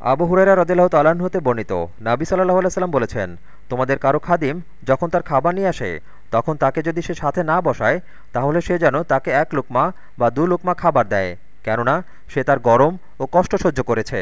আবু হুরেরা রদিল্লাহ তাল্লাহ্ন হতে বর্ণিত, নাবি সাল্লাহ আলাইসাল্লাম বলেছেন, তোমাদের কারও খাদিম যখন তার খাবার নিয়ে আসে, তখন তাকে যদি সে সাথে না বসায়, তাহলে সে যেন তাকে এক লুকমা বা দু লুকমা খাবার দেয়। কেননা সে তার গরম ও কষ্ট সহ্য করেছে।